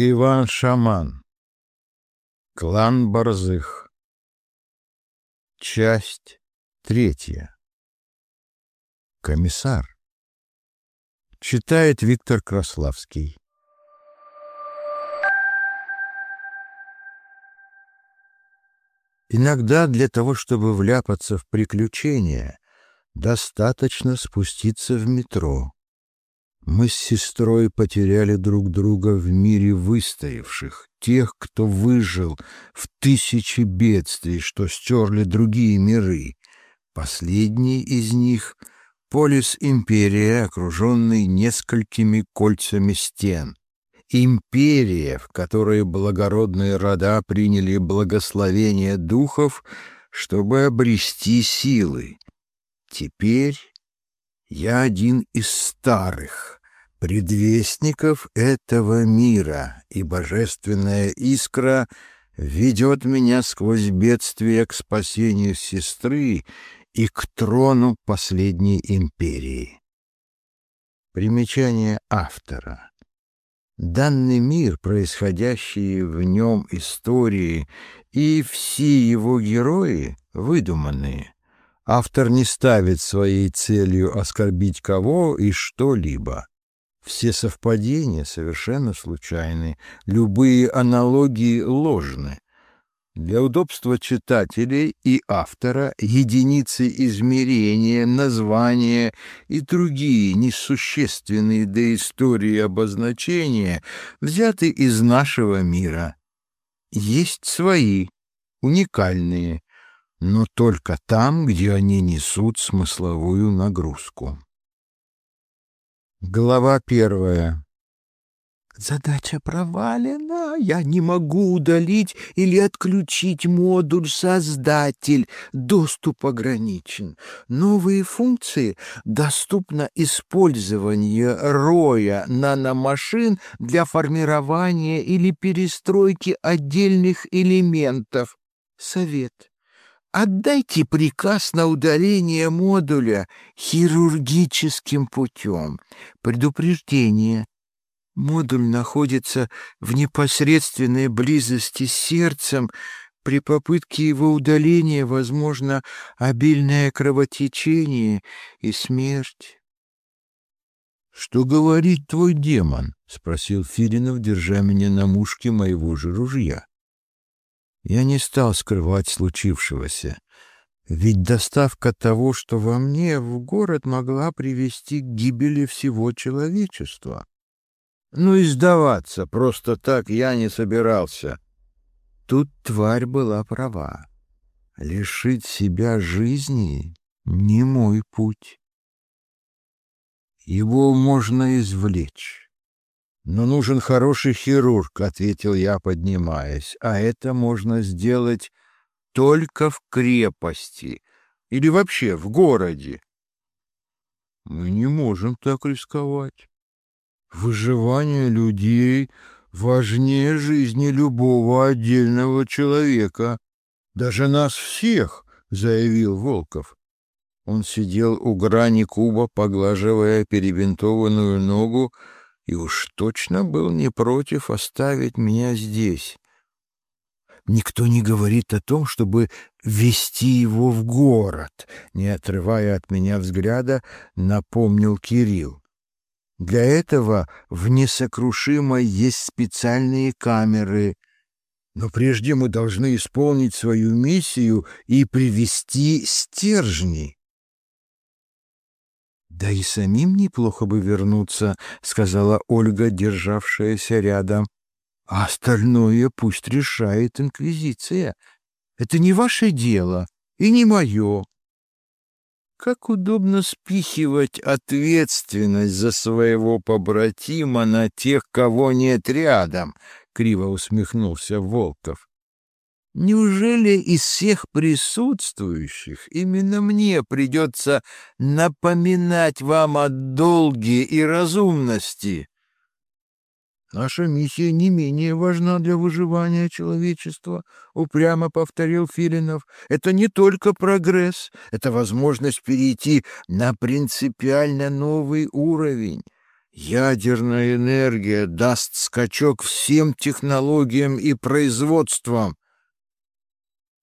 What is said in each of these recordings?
Иван Шаман. Клан Борзых. Часть третья. Комиссар. Читает Виктор Краславский. Иногда для того, чтобы вляпаться в приключения, достаточно спуститься в метро. Мы с сестрой потеряли друг друга в мире выстоявших, тех, кто выжил в тысячи бедствий, что стерли другие миры. Последний из них — полис империи, окруженный несколькими кольцами стен. Империя, в которой благородные рода приняли благословение духов, чтобы обрести силы. Теперь я один из старых, предвестников этого мира, и божественная искра ведет меня сквозь бедствия к спасению сестры и к трону последней империи. Примечание автора. Данный мир, происходящие в нем истории и все его герои выдуманные. Автор не ставит своей целью оскорбить кого и что-либо. Все совпадения совершенно случайны, любые аналогии ложны. Для удобства читателей и автора единицы измерения, названия и другие несущественные для истории обозначения взяты из нашего мира. Есть свои, уникальные, но только там, где они несут смысловую нагрузку. Глава первая Задача провалена. Я не могу удалить или отключить модуль «Создатель». Доступ ограничен. Новые функции доступно использование роя наномашин для формирования или перестройки отдельных элементов. Совет. Отдайте приказ на удаление модуля хирургическим путем. Предупреждение. Модуль находится в непосредственной близости с сердцем. При попытке его удаления возможно обильное кровотечение и смерть. — Что говорит твой демон? — спросил Филинов, держа меня на мушке моего же ружья. Я не стал скрывать случившегося, ведь доставка того, что во мне, в город могла привести к гибели всего человечества. Ну и сдаваться просто так я не собирался. Тут тварь была права. Лишить себя жизни — не мой путь. Его можно извлечь. Но нужен хороший хирург, — ответил я, поднимаясь, — а это можно сделать только в крепости или вообще в городе. Мы не можем так рисковать. Выживание людей важнее жизни любого отдельного человека, даже нас всех, — заявил Волков. Он сидел у грани куба, поглаживая перебинтованную ногу, и уж точно был не против оставить меня здесь. Никто не говорит о том, чтобы вести его в город, не отрывая от меня взгляда, напомнил Кирилл. Для этого в несокрушимой есть специальные камеры. Но прежде мы должны исполнить свою миссию и привести стержни. «Да и самим неплохо бы вернуться», — сказала Ольга, державшаяся рядом. «А остальное пусть решает Инквизиция. Это не ваше дело и не мое». Как удобно спихивать ответственность за своего побратима на тех, кого нет рядом, — криво усмехнулся Волков. Неужели из всех присутствующих именно мне придется напоминать вам о долге и разумности? Наша миссия не менее важна для выживания человечества, упрямо повторил Филинов. Это не только прогресс, это возможность перейти на принципиально новый уровень. Ядерная энергия даст скачок всем технологиям и производствам,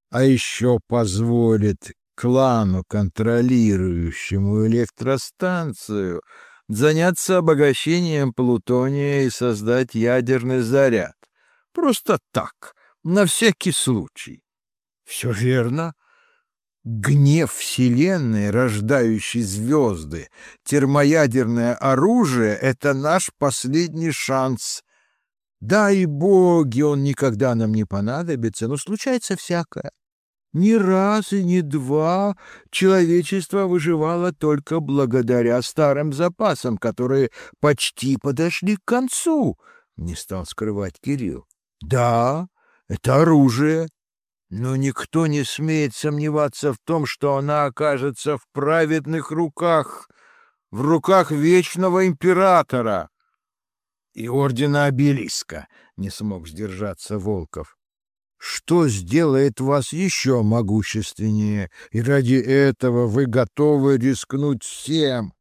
а еще позволит клану, контролирующему электростанцию, заняться обогащением плутония и создать ядерный заряд. Просто так, на всякий случай. Все верно. Гнев Вселенной, рождающий звезды, термоядерное оружие — это наш последний шанс. Да и боги, он никогда нам не понадобится, но случается всякое. Ни раз и ни два человечество выживало только благодаря старым запасам, которые почти подошли к концу, — не стал скрывать Кирилл. Да, это оружие, но никто не смеет сомневаться в том, что она окажется в праведных руках, в руках вечного императора и ордена обелиска, — не смог сдержаться Волков. Что сделает вас еще могущественнее, и ради этого вы готовы рискнуть всем?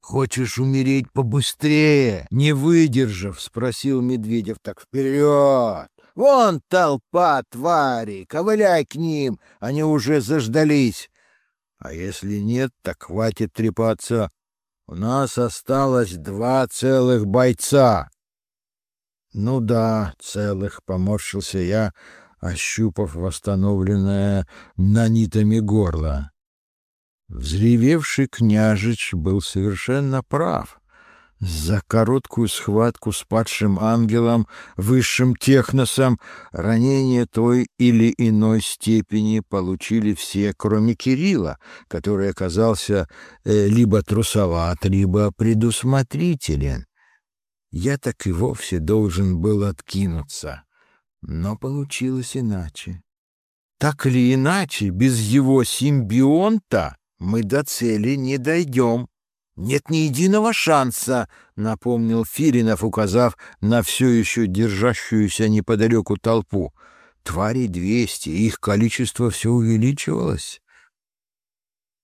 «Хочешь умереть побыстрее, не выдержав?» — спросил Медведев. «Так вперед! Вон толпа тварей, ковыляй к ним, они уже заждались. А если нет, так хватит трепаться. У нас осталось два целых бойца. Ну да, целых, поморщился я, ощупав восстановленное нанитами горло. Взревевший княжич был совершенно прав. За короткую схватку с падшим ангелом, высшим техносом, ранение той или иной степени получили все, кроме Кирилла, который оказался э, либо трусоват, либо предусмотрителен. Я так и вовсе должен был откинуться, но получилось иначе. Так или иначе, без его симбионта мы до цели не дойдем. «Нет ни единого шанса», — напомнил Филинов, указав на все еще держащуюся неподалеку толпу. «Тварей двести, их количество все увеличивалось».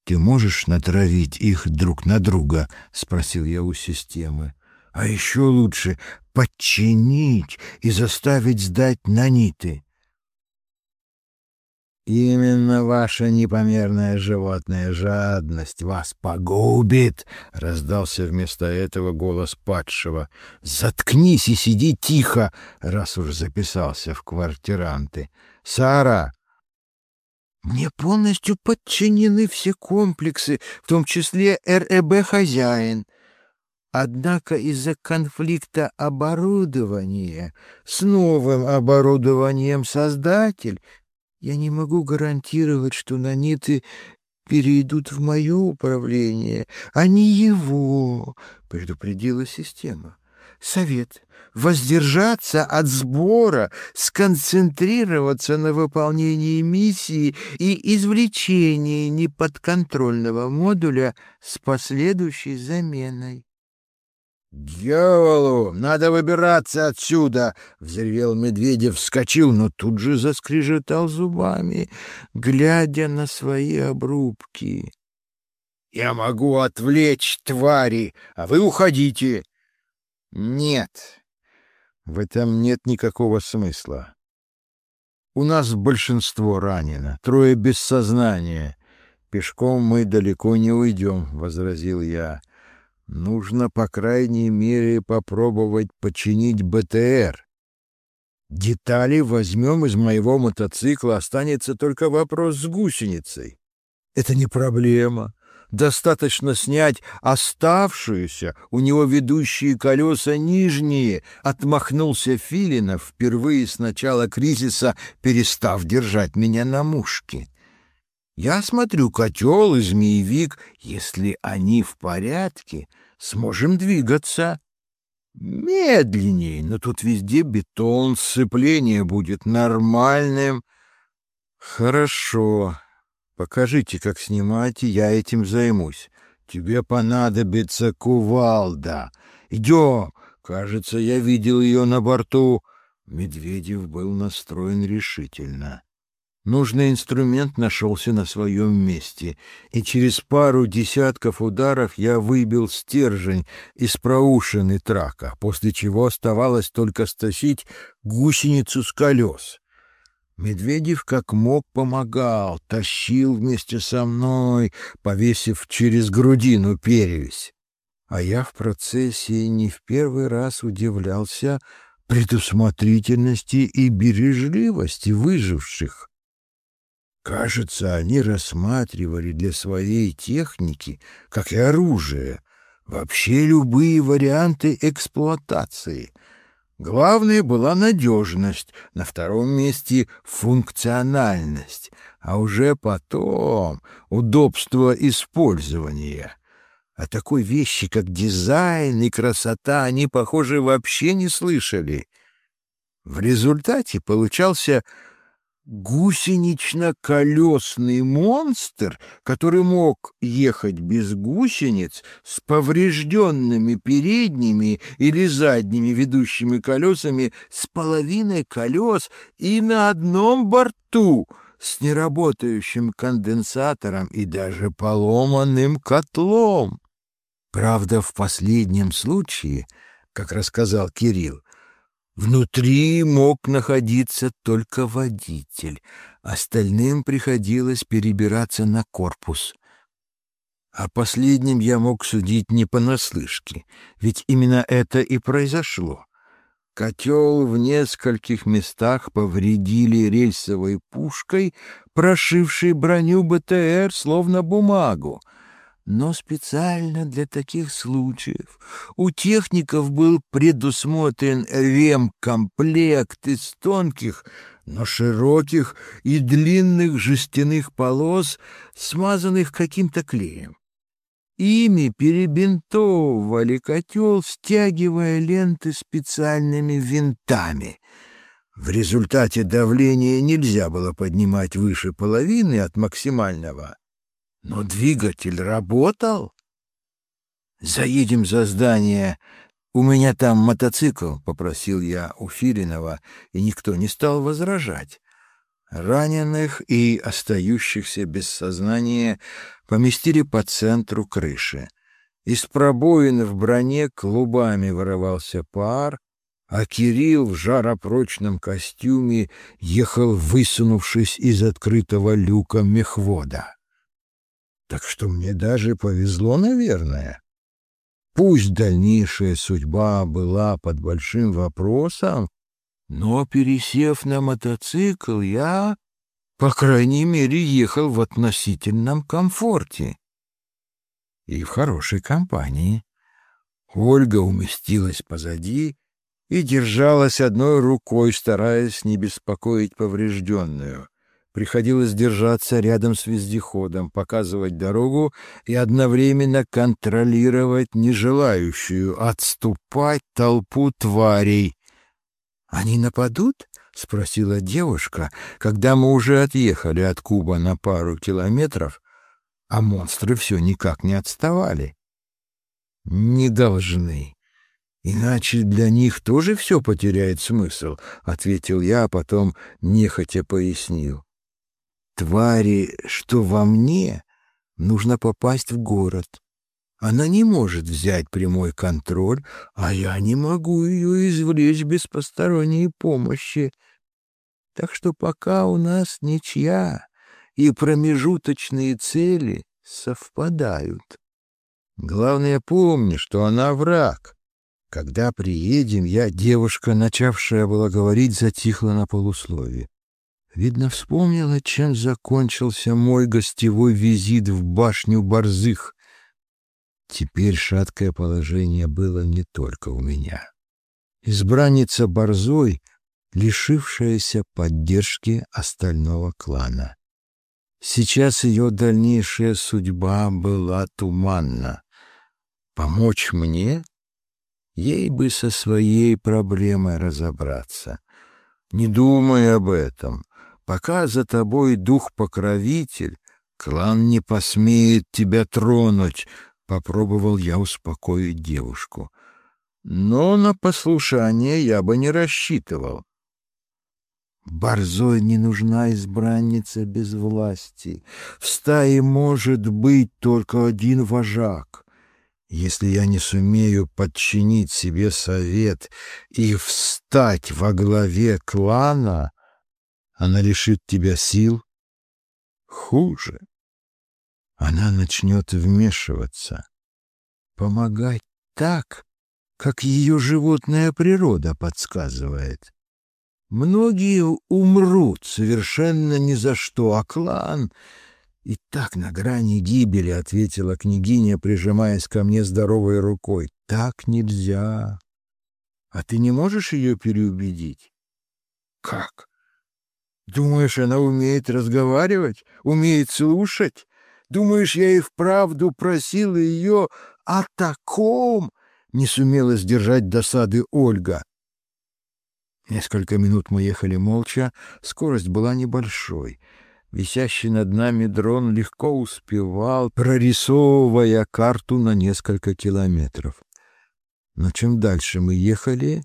«Ты можешь натравить их друг на друга?» — спросил я у системы. «А еще лучше подчинить и заставить сдать наниты». Именно ваша непомерная животная жадность вас погубит, раздался вместо этого голос падшего. Заткнись и сиди тихо, раз уж записался в квартиранты. Сара, мне полностью подчинены все комплексы, в том числе РЭБ хозяин. Однако из-за конфликта оборудования с новым оборудованием создатель я не могу гарантировать, что наниты перейдут в мое управление, а не его, — предупредила система. Совет — воздержаться от сбора, сконцентрироваться на выполнении миссии и извлечении неподконтрольного модуля с последующей заменой. «Дьяволу! Надо выбираться отсюда!» — взревел Медведев, вскочил, но тут же заскрежетал зубами, глядя на свои обрубки. «Я могу отвлечь твари, а вы уходите!» «Нет, в этом нет никакого смысла. У нас большинство ранено, трое без сознания. Пешком мы далеко не уйдем», — возразил я. Нужно, по крайней мере, попробовать починить БТР. Детали возьмем из моего мотоцикла, останется только вопрос с гусеницей. Это не проблема. Достаточно снять оставшуюся, у него ведущие колеса нижние, отмахнулся Филинов, впервые с начала кризиса перестав держать меня на мушке. Я смотрю котел и змеевик. Если они в порядке, сможем двигаться. Медленнее, но тут везде бетон, сцепление будет нормальным. Хорошо. Покажите, как снимать, и я этим займусь. Тебе понадобится кувалда. Идем. Кажется, я видел ее на борту. Медведев был настроен решительно. Нужный инструмент нашелся на своем месте, и через пару десятков ударов я выбил стержень из проушины трака, после чего оставалось только стащить гусеницу с колес. Медведев как мог помогал, тащил вместе со мной, повесив через грудину перевязь. А я в процессе не в первый раз удивлялся предусмотрительности и бережливости выживших. Кажется, они рассматривали для своей техники, как и оружие, вообще любые варианты эксплуатации. Главное была надежность, на втором месте функциональность, а уже потом удобство использования. О такой вещи, как дизайн и красота, они, похоже, вообще не слышали. В результате получался гусенично-колесный монстр, который мог ехать без гусениц с поврежденными передними или задними ведущими колесами с половиной колес и на одном борту с неработающим конденсатором и даже поломанным котлом. Правда, в последнем случае, как рассказал Кирилл, Внутри мог находиться только водитель, остальным приходилось перебираться на корпус. О последнем я мог судить не понаслышке, ведь именно это и произошло. Котел в нескольких местах повредили рельсовой пушкой, прошившей броню БТР словно бумагу — но специально для таких случаев у техников был предусмотрен ремкомплект из тонких, но широких и длинных жестяных полос, смазанных каким-то клеем. Ими перебинтовывали котел, стягивая ленты специальными винтами. В результате давление нельзя было поднимать выше половины от максимального, но двигатель работал. «Заедем за здание. У меня там мотоцикл», — попросил я у Филинова, и никто не стал возражать. Раненых и остающихся без сознания поместили по центру крыши. Из пробоин в броне клубами вырывался пар, а Кирилл в жаропрочном костюме ехал, высунувшись из открытого люка мехвода. Так что мне даже повезло, наверное. Пусть дальнейшая судьба была под большим вопросом, но, пересев на мотоцикл, я, по крайней мере, ехал в относительном комфорте и в хорошей компании. Ольга уместилась позади и держалась одной рукой, стараясь не беспокоить поврежденную. Приходилось держаться рядом с вездеходом, показывать дорогу и одновременно контролировать нежелающую отступать толпу тварей. «Они нападут?» — спросила девушка, когда мы уже отъехали от Куба на пару километров, а монстры все никак не отставали. «Не должны», «Иначе для них тоже все потеряет смысл», — ответил я, а потом нехотя пояснил твари, что во мне, нужно попасть в город. Она не может взять прямой контроль, а я не могу ее извлечь без посторонней помощи. Так что пока у нас ничья, и промежуточные цели совпадают. Главное, помни, что она враг. Когда приедем, я, девушка, начавшая была говорить, затихла на полусловие. Видно, вспомнила, чем закончился мой гостевой визит в башню Борзых. Теперь шаткое положение было не только у меня. Избранница Борзой, лишившаяся поддержки остального клана. Сейчас ее дальнейшая судьба была туманна. Помочь мне? Ей бы со своей проблемой разобраться. Не думай об этом. Пока за тобой дух-покровитель, клан не посмеет тебя тронуть, — попробовал я успокоить девушку. Но на послушание я бы не рассчитывал. Борзой не нужна избранница без власти. В стае может быть только один вожак. Если я не сумею подчинить себе совет и встать во главе клана, она лишит тебя сил. Хуже. Она начнет вмешиваться, помогать так, как ее животная природа подсказывает. Многие умрут совершенно ни за что, а клан и так на грани гибели, — ответила княгиня, прижимаясь ко мне здоровой рукой. Так нельзя. А ты не можешь ее переубедить? Как? Думаешь, она умеет разговаривать, умеет слушать? Думаешь, я и вправду просила ее о таком? Не сумела сдержать досады Ольга. Несколько минут мы ехали молча, скорость была небольшой. Висящий над нами дрон легко успевал, прорисовывая карту на несколько километров. Но чем дальше мы ехали,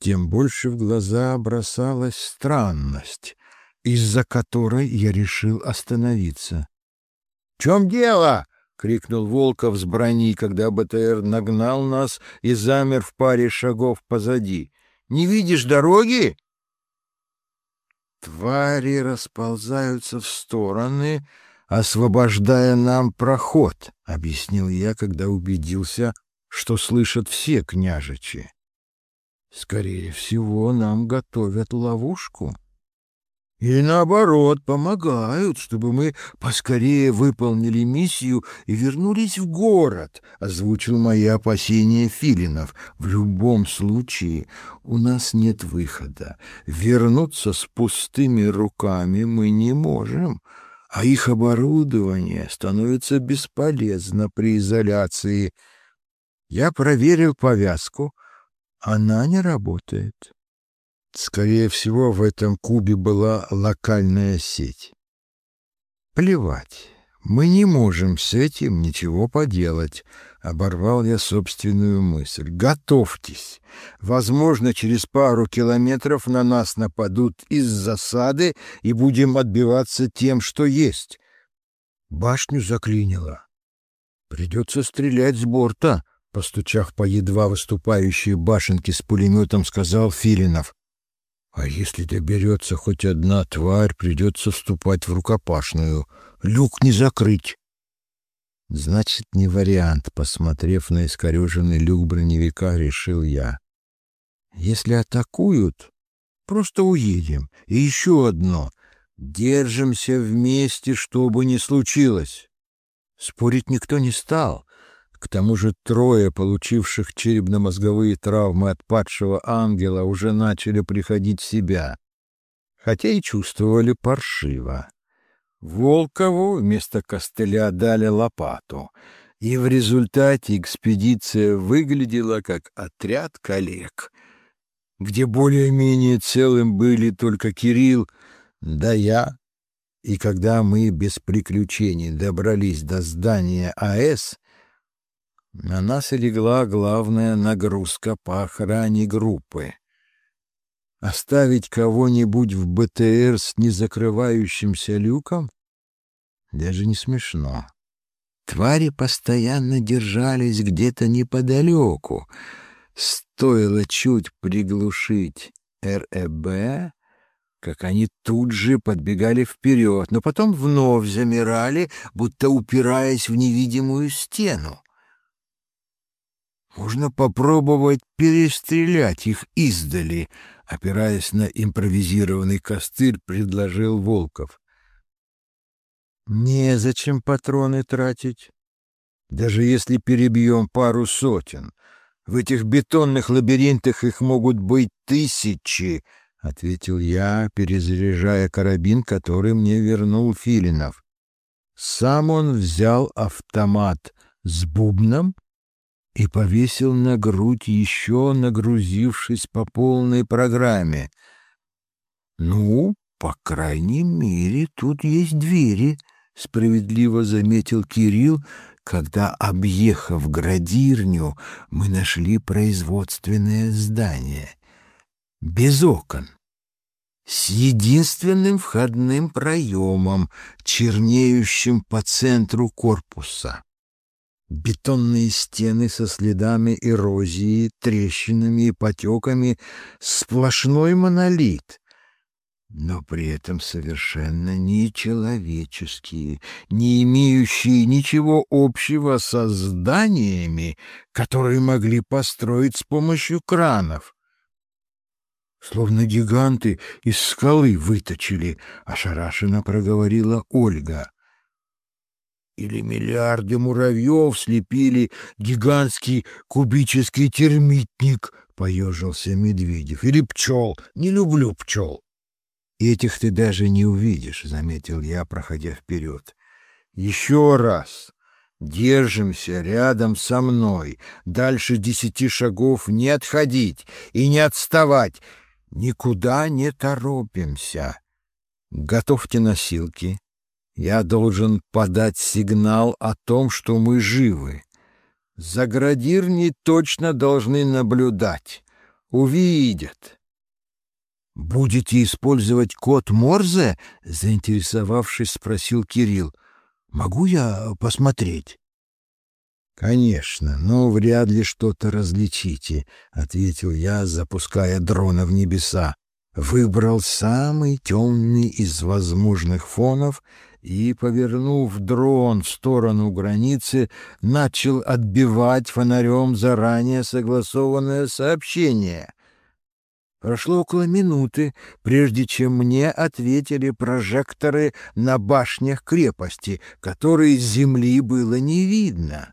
тем больше в глаза бросалась странность, из-за которой я решил остановиться. — В чем дело? — крикнул Волков с брони, когда БТР нагнал нас и замер в паре шагов позади. Не видишь дороги? Твари расползаются в стороны, освобождая нам проход, — объяснил я, когда убедился, что слышат все княжичи. Скорее всего, нам готовят ловушку. Или наоборот, помогают, чтобы мы поскорее выполнили миссию и вернулись в город, — озвучил мои опасения Филинов. В любом случае у нас нет выхода. Вернуться с пустыми руками мы не можем, а их оборудование становится бесполезно при изоляции. Я проверил повязку. Она не работает. Скорее всего, в этом кубе была локальная сеть. Плевать, мы не можем с этим ничего поделать, оборвал я собственную мысль. Готовьтесь. Возможно, через пару километров на нас нападут из засады и будем отбиваться тем, что есть. Башню заклинило. Придется стрелять с борта, постучав по едва выступающей башенке с пулеметом, сказал Филинов. А если доберется хоть одна тварь, придется вступать в рукопашную. Люк не закрыть. Значит, не вариант, посмотрев на искореженный люк броневика, решил я. Если атакуют, просто уедем. И еще одно. Держимся вместе, что бы ни случилось. Спорить никто не стал. К тому же трое, получивших черепно-мозговые травмы от падшего ангела, уже начали приходить в себя, хотя и чувствовали паршиво. Волкову вместо костыля дали лопату, и в результате экспедиция выглядела как отряд коллег, где более-менее целым были только Кирилл да я. И когда мы без приключений добрались до здания АЭС, на нас легла главная нагрузка по охране группы. Оставить кого-нибудь в БТР с незакрывающимся люком? Даже не смешно. Твари постоянно держались где-то неподалеку. Стоило чуть приглушить РЭБ, как они тут же подбегали вперед, но потом вновь замирали, будто упираясь в невидимую стену. Можно попробовать перестрелять их издали, опираясь на импровизированный костырь, предложил Волков. Незачем патроны тратить. Даже если перебьем пару сотен. В этих бетонных лабиринтах их могут быть тысячи, — ответил я, перезаряжая карабин, который мне вернул Филинов. Сам он взял автомат с бубном и повесил на грудь, еще нагрузившись по полной программе. «Ну, по крайней мере, тут есть двери», — справедливо заметил Кирилл, когда, объехав градирню, мы нашли производственное здание. Без окон. с единственным входным проемом, чернеющим по центру корпуса. Бетонные стены со следами эрозии, трещинами и потеками — сплошной монолит, но при этом совершенно не человеческие, не имеющие ничего общего со зданиями, которые могли построить с помощью кранов. Словно гиганты из скалы выточили, ошарашенно проговорила Ольга или миллиарды муравьев слепили гигантский кубический термитник, — поежился Медведев, — или пчел. Не люблю пчел. Этих ты даже не увидишь, — заметил я, проходя вперед. Еще раз. Держимся рядом со мной. Дальше десяти шагов не отходить и не отставать. Никуда не торопимся. Готовьте носилки, я должен подать сигнал о том, что мы живы. Заградирни точно должны наблюдать. Увидят. «Будете использовать код Морзе?» — заинтересовавшись, спросил Кирилл. «Могу я посмотреть?» «Конечно, но вряд ли что-то различите», — ответил я, запуская дрона в небеса. Выбрал самый темный из возможных фонов — и, повернув дрон в сторону границы, начал отбивать фонарем заранее согласованное сообщение. Прошло около минуты, прежде чем мне ответили прожекторы на башнях крепости, которые с земли было не видно.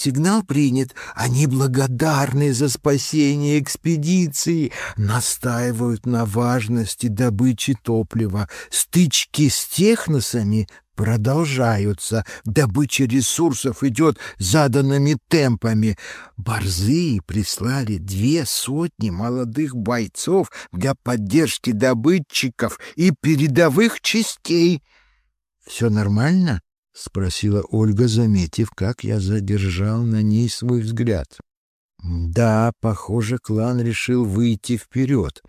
Сигнал принят. Они благодарны за спасение экспедиции, настаивают на важности добычи топлива. Стычки с техносами продолжаются. Добыча ресурсов идет заданными темпами. Борзы прислали две сотни молодых бойцов для поддержки добытчиков и передовых частей. Все нормально? — спросила Ольга, заметив, как я задержал на ней свой взгляд. «Да, похоже, клан решил выйти вперед.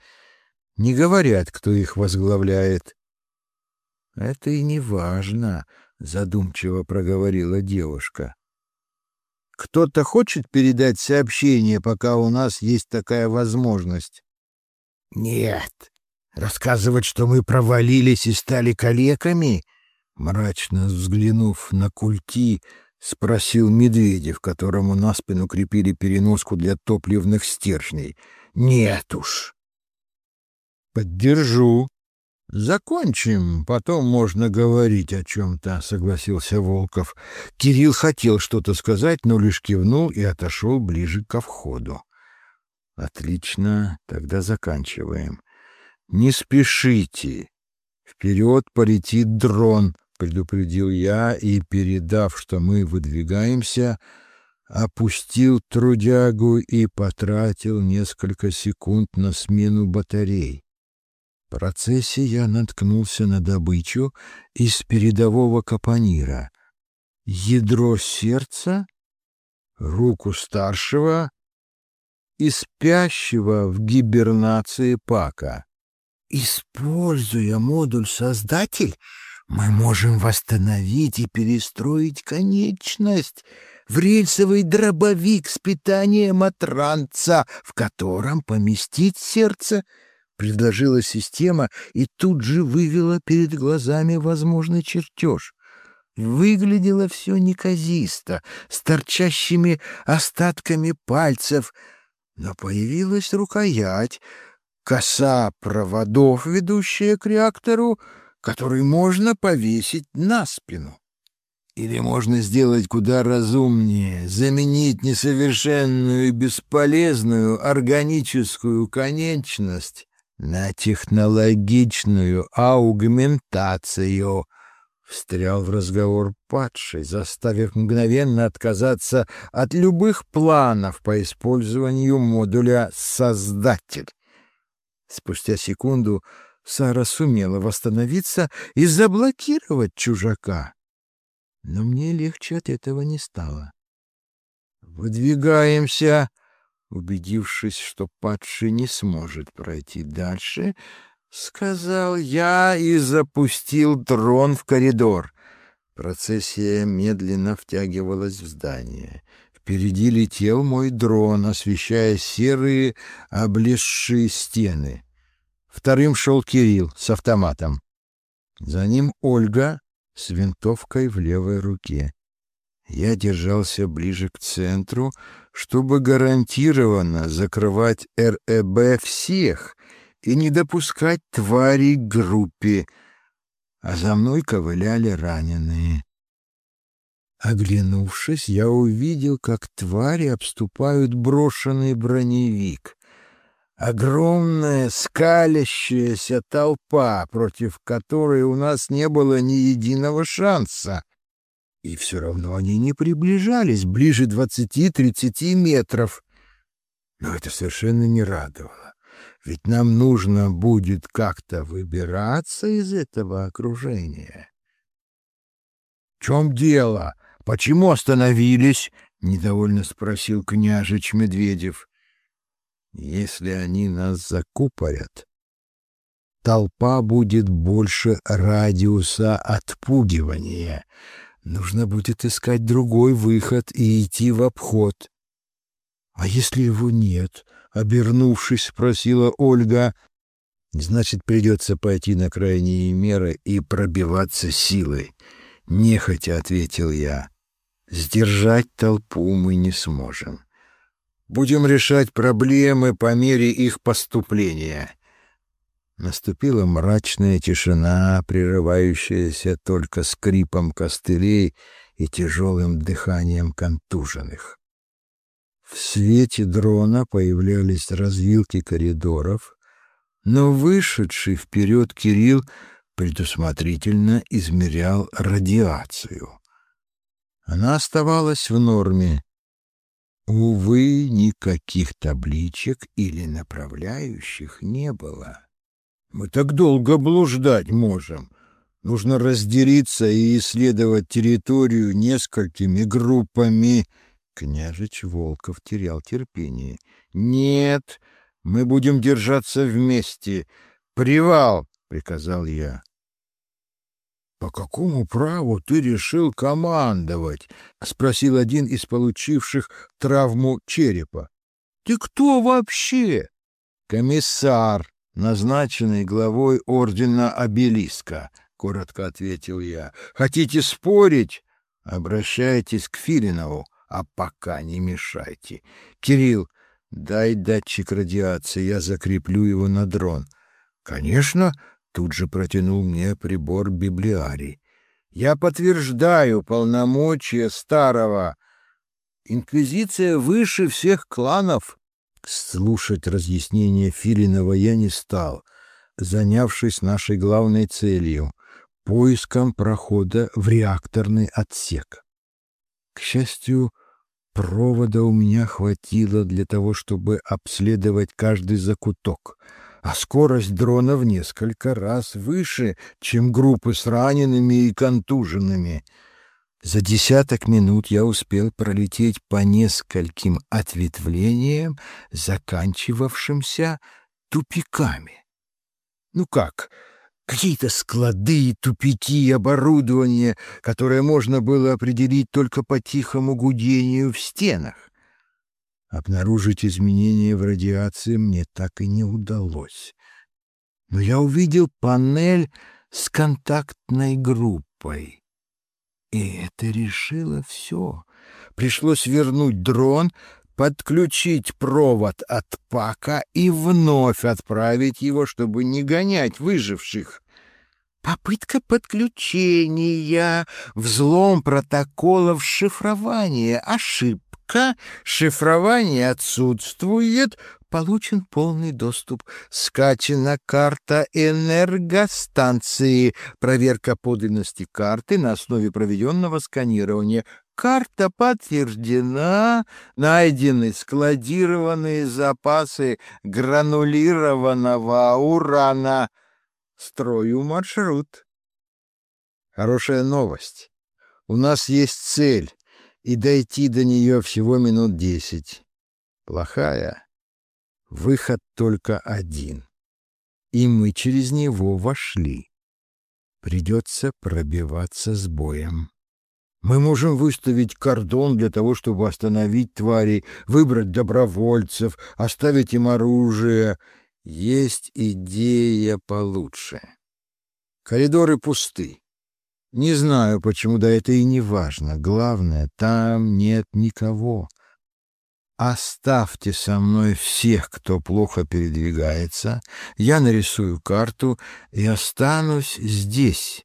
Не говорят, кто их возглавляет». «Это и не важно», — задумчиво проговорила девушка. «Кто-то хочет передать сообщение, пока у нас есть такая возможность?» «Нет. Рассказывать, что мы провалились и стали калеками...» Мрачно взглянув на культи, спросил Медведев, которому на спину крепили переноску для топливных стержней. «Нет уж». «Поддержу. Закончим, потом можно говорить о чем-то», — согласился Волков. Кирилл хотел что-то сказать, но лишь кивнул и отошел ближе ко входу. «Отлично, тогда заканчиваем. Не спешите. Вперед полетит дрон предупредил я и, передав, что мы выдвигаемся, опустил трудягу и потратил несколько секунд на смену батарей. В процессе я наткнулся на добычу из передового капонира. Ядро сердца, руку старшего и спящего в гибернации Пака. Используя модуль «Создатель», мы можем восстановить и перестроить конечность в рельсовый дробовик с питанием от ранца, в котором поместить сердце, — предложила система и тут же вывела перед глазами возможный чертеж. Выглядело все неказисто, с торчащими остатками пальцев, но появилась рукоять, коса проводов, ведущая к реактору, который можно повесить на спину. Или можно сделать куда разумнее, заменить несовершенную и бесполезную органическую конечность на технологичную аугментацию, встрял в разговор падший, заставив мгновенно отказаться от любых планов по использованию модуля «Создатель». Спустя секунду Сара сумела восстановиться и заблокировать чужака. Но мне легче от этого не стало. «Выдвигаемся!» Убедившись, что падший не сможет пройти дальше, сказал я и запустил дрон в коридор. Процессия медленно втягивалась в здание. Впереди летел мой дрон, освещая серые облезшие стены. Вторым шел Кирилл с автоматом. За ним Ольга с винтовкой в левой руке. Я держался ближе к центру, чтобы гарантированно закрывать РЭБ всех и не допускать тварей к группе, а за мной ковыляли раненые. Оглянувшись, я увидел, как твари обступают брошенный броневик. Огромная скалящаяся толпа, против которой у нас не было ни единого шанса. И все равно они не приближались ближе двадцати-тридцати метров. Но это совершенно не радовало. Ведь нам нужно будет как-то выбираться из этого окружения. — В чем дело? Почему остановились? — недовольно спросил княжич Медведев. — Если они нас закупорят, толпа будет больше радиуса отпугивания. Нужно будет искать другой выход и идти в обход. — А если его нет? — обернувшись, спросила Ольга. — Значит, придется пойти на крайние меры и пробиваться силой. Нехотя ответил я. Сдержать толпу мы не сможем. Будем решать проблемы по мере их поступления. Наступила мрачная тишина, прерывающаяся только скрипом костылей и тяжелым дыханием контуженных. В свете дрона появлялись развилки коридоров, но вышедший вперед Кирилл предусмотрительно измерял радиацию. Она оставалась в норме. Увы, никаких табличек или направляющих не было. Мы так долго блуждать можем. Нужно разделиться и исследовать территорию несколькими группами. Княжич Волков терял терпение. Нет, мы будем держаться вместе. Привал, приказал я. «По какому праву ты решил командовать?» — спросил один из получивших травму черепа. «Ты кто вообще?» «Комиссар, назначенный главой ордена обелиска», — коротко ответил я. «Хотите спорить? Обращайтесь к Филинову, а пока не мешайте. Кирилл, дай датчик радиации, я закреплю его на дрон». «Конечно», — тут же протянул мне прибор библиарий. «Я подтверждаю полномочия старого. Инквизиция выше всех кланов». Слушать разъяснения Филинова я не стал, занявшись нашей главной целью — поиском прохода в реакторный отсек. К счастью, провода у меня хватило для того, чтобы обследовать каждый закуток, а скорость дрона в несколько раз выше, чем группы с ранеными и контуженными — за десяток минут я успел пролететь по нескольким ответвлениям, заканчивавшимся тупиками. Ну как, какие-то склады, тупики оборудование, которое можно было определить только по тихому гудению в стенах. Обнаружить изменения в радиации мне так и не удалось. Но я увидел панель с контактной группой. И это решило все. Пришлось вернуть дрон, подключить провод от пака и вновь отправить его, чтобы не гонять выживших. Попытка подключения, взлом протоколов шифрования, ошибка, шифрование отсутствует, получен полный доступ. Скачана карта энергостанции. Проверка подлинности карты на основе проведенного сканирования. Карта подтверждена. Найдены складированные запасы гранулированного урана. Строю маршрут. Хорошая новость. У нас есть цель, и дойти до нее всего минут десять. Плохая. Выход только один. и мы через него вошли. Придется пробиваться с боем. Мы можем выставить кордон для того, чтобы остановить тварей, выбрать добровольцев, оставить им оружие. Есть идея получше. Коридоры пусты. Не знаю, почему, да это и не важно. Главное, там нет никого. Оставьте со мной всех, кто плохо передвигается. Я нарисую карту и останусь здесь.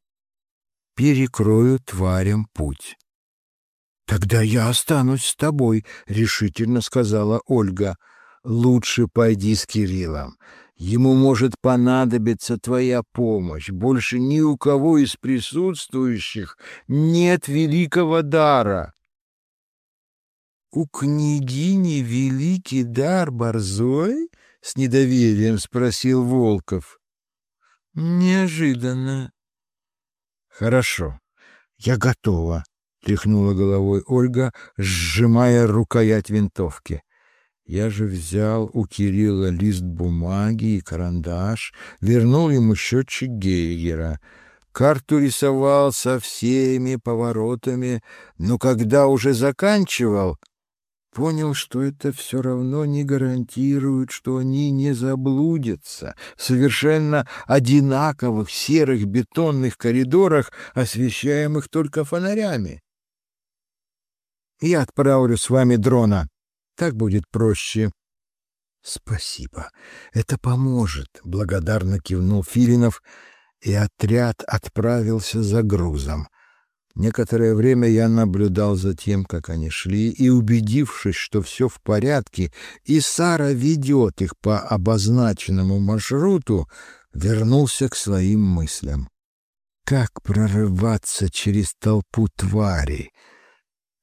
Перекрою тварям путь. «Тогда я останусь с тобой», — решительно сказала Ольга. «Лучше пойди с Кириллом. Ему может понадобиться твоя помощь. Больше ни у кого из присутствующих нет великого дара». «У княгини великий дар борзой?» — с недоверием спросил Волков. «Неожиданно». «Хорошо, я готова», — тряхнула головой Ольга, сжимая рукоять винтовки. Я же взял у Кирилла лист бумаги и карандаш, вернул ему счетчик Гейгера — Карту рисовал со всеми поворотами, но когда уже заканчивал, понял, что это все равно не гарантирует, что они не заблудятся в совершенно одинаковых серых бетонных коридорах, освещаемых только фонарями. Я отправлю с вами дрона. Так будет проще. Спасибо. Это поможет, благодарно кивнул Филинов, и отряд отправился за грузом. Некоторое время я наблюдал за тем, как они шли, и, убедившись, что все в порядке, и Сара ведет их по обозначенному маршруту, вернулся к своим мыслям. Как прорываться через толпу тварей?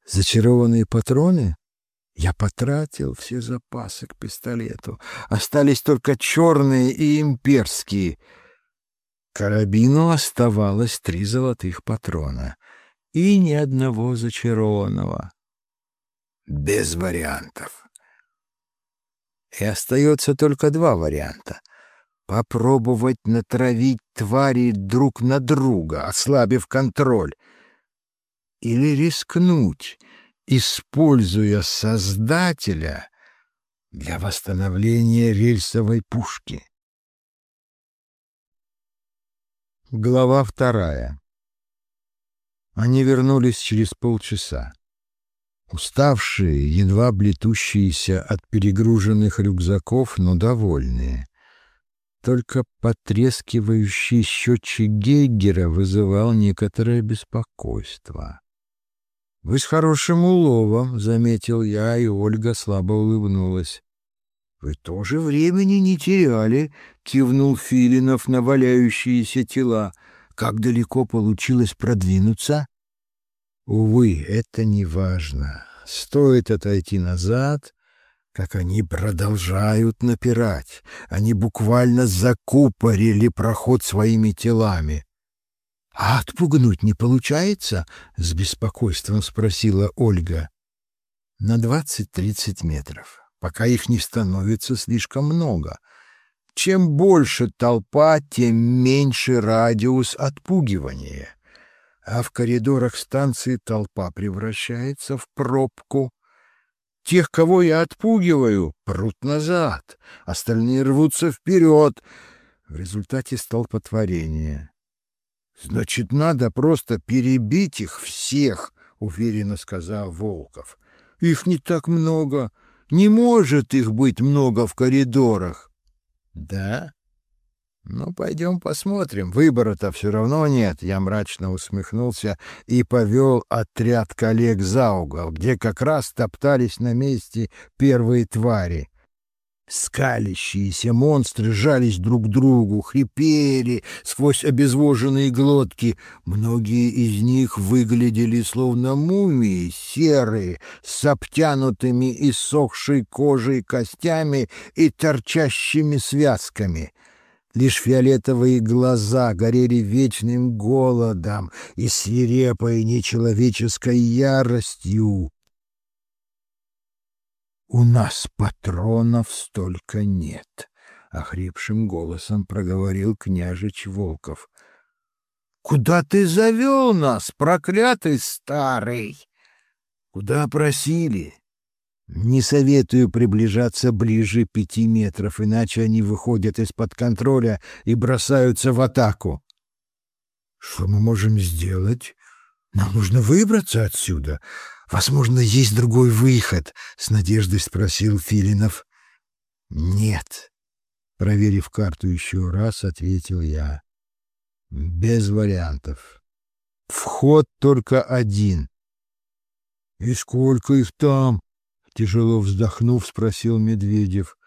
Зачарованные патроны? Я потратил все запасы к пистолету. Остались только черные и имперские. Карабину оставалось три золотых патрона — и ни одного зачарованного. Без вариантов. И остается только два варианта. Попробовать натравить твари друг на друга, ослабив контроль. Или рискнуть, используя Создателя для восстановления рельсовой пушки. Глава вторая они вернулись через полчаса. Уставшие, едва блетущиеся от перегруженных рюкзаков, но довольные. Только потрескивающий счетчик Гейгера вызывал некоторое беспокойство. — Вы с хорошим уловом, — заметил я, и Ольга слабо улыбнулась. — Вы тоже времени не теряли, — кивнул Филинов на валяющиеся тела. Как далеко получилось продвинуться? Увы, это не важно. Стоит отойти назад, как они продолжают напирать. Они буквально закупорили проход своими телами. — А отпугнуть не получается? — с беспокойством спросила Ольга. — На двадцать-тридцать метров, пока их не становится слишком много — чем больше толпа, тем меньше радиус отпугивания. А в коридорах станции толпа превращается в пробку. Тех, кого я отпугиваю, прут назад, остальные рвутся вперед. В результате столпотворения. «Значит, надо просто перебить их всех», — уверенно сказал Волков. «Их не так много. Не может их быть много в коридорах». Да? Ну, пойдем посмотрим. Выбора-то все равно нет. Я мрачно усмехнулся и повел отряд коллег за угол, где как раз топтались на месте первые твари. Скалящиеся монстры жались друг к другу, хрипели сквозь обезвоженные глотки. Многие из них выглядели словно мумии, серые, с обтянутыми и сохшей кожей костями и торчащими связками. Лишь фиолетовые глаза горели вечным голодом и свирепой нечеловеческой яростью. «У нас патронов столько нет», — охрипшим голосом проговорил княжич Волков. Куда ты завел нас, проклятый старый? Куда просили? Не советую приближаться ближе пяти метров, иначе они выходят из-под контроля и бросаются в атаку. Что мы можем сделать? Нам нужно выбраться отсюда. Возможно, есть другой выход, с надеждой спросил Филинов. Нет. Проверив карту еще раз, ответил я. Без вариантов. Вход только один. — И сколько их там? — тяжело вздохнув, спросил Медведев.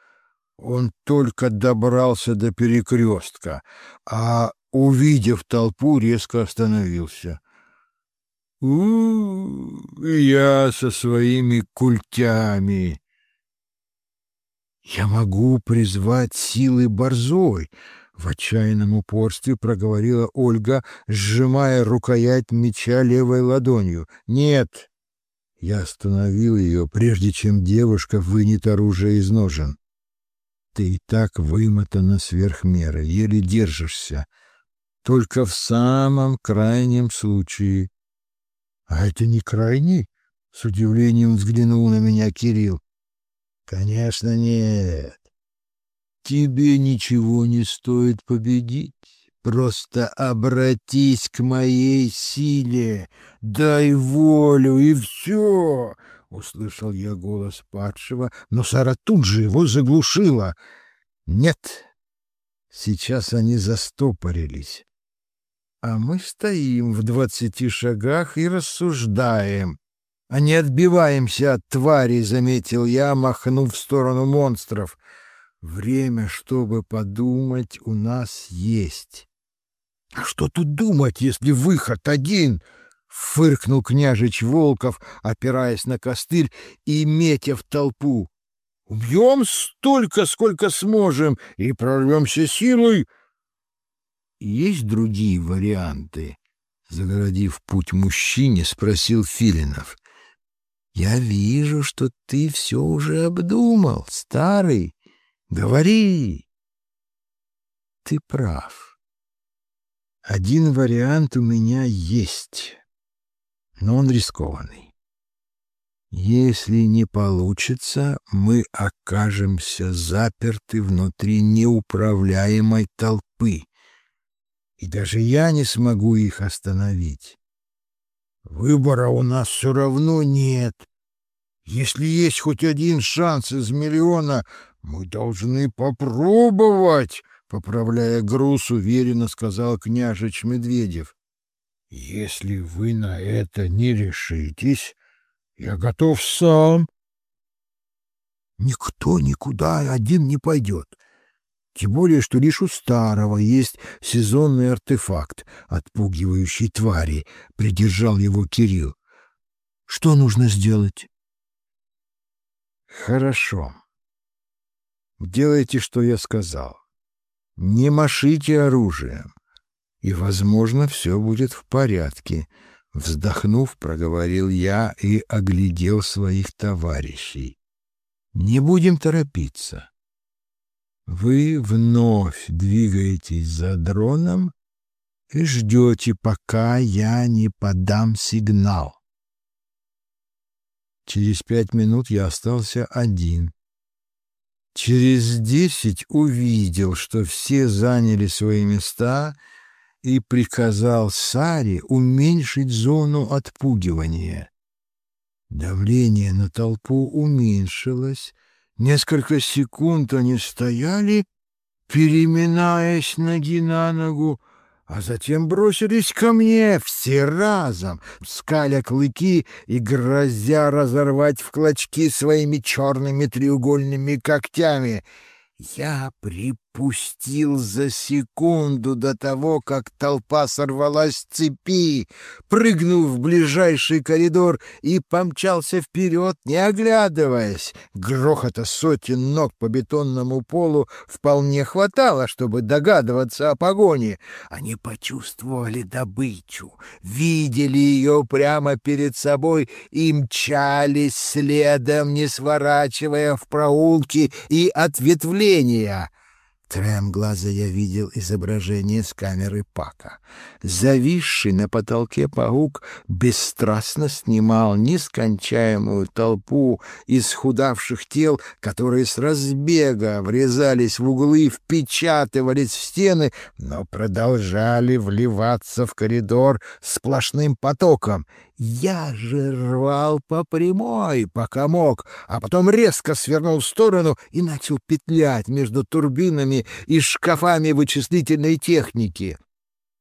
Он только добрался до перекрестка, а, увидев толпу, резко остановился. У, я со своими культями. Я могу призвать силы борзой, в отчаянном упорстве проговорила Ольга, сжимая рукоять меча левой ладонью. «Нет!» Я остановил ее, прежде чем девушка вынет оружие из ножен. «Ты и так вымотана сверх меры, еле держишься. Только в самом крайнем случае». «А это не крайний?» — с удивлением взглянул на меня Кирилл. «Конечно, нет. Тебе ничего не стоит победить. Просто обратись к моей силе, дай волю, и все!» Услышал я голос падшего, но Сара тут же его заглушила. «Нет, сейчас они застопорились, а мы стоим в двадцати шагах и рассуждаем, а не отбиваемся от твари», — заметил я, махнув в сторону монстров — Время, чтобы подумать, у нас есть. — А что тут думать, если выход один? — фыркнул княжич Волков, опираясь на костыль и метя в толпу. — Убьем столько, сколько сможем, и прорвемся силой. — Есть другие варианты? — загородив путь мужчине, спросил Филинов. — Я вижу, что ты все уже обдумал, старый. Говори. Ты прав. Один вариант у меня есть, но он рискованный. Если не получится, мы окажемся заперты внутри неуправляемой толпы, и даже я не смогу их остановить. Выбора у нас все равно нет. Если есть хоть один шанс из миллиона, «Мы должны попробовать», — поправляя груз, уверенно сказал княжич Медведев. «Если вы на это не решитесь, я готов сам». «Никто никуда один не пойдет». Тем более, что лишь у старого есть сезонный артефакт, отпугивающий твари, — придержал его Кирилл. Что нужно сделать? Хорошо. Делайте, что я сказал. Не машите оружием, и, возможно, все будет в порядке. Вздохнув, проговорил я и оглядел своих товарищей. Не будем торопиться. Вы вновь двигаетесь за дроном и ждете, пока я не подам сигнал. Через пять минут я остался один. Через десять увидел, что все заняли свои места и приказал Саре уменьшить зону отпугивания. Давление на толпу уменьшилось. Несколько секунд они стояли, переминаясь ноги на ногу, а затем бросились ко мне все разом, скаля клыки и грозя разорвать в клочки своими черными треугольными когтями. Я припустил за секунду до того, как толпа сорвалась с цепи, прыгнул в ближайший коридор и помчался вперед, не оглядываясь. Грохота сотен ног по бетонному полу вполне хватало, чтобы догадываться о погоне. Они почувствовали добычу, видели ее прямо перед собой и мчались следом, не сворачивая в проулки и ответвления. Краем глаза я видел изображение с камеры Пака. Зависший на потолке паук бесстрастно снимал нескончаемую толпу исхудавших тел, которые с разбега врезались в углы, впечатывались в стены, но продолжали вливаться в коридор сплошным потоком. Я же рвал по прямой, пока мог, а потом резко свернул в сторону и начал петлять между турбинами и шкафами вычислительной техники.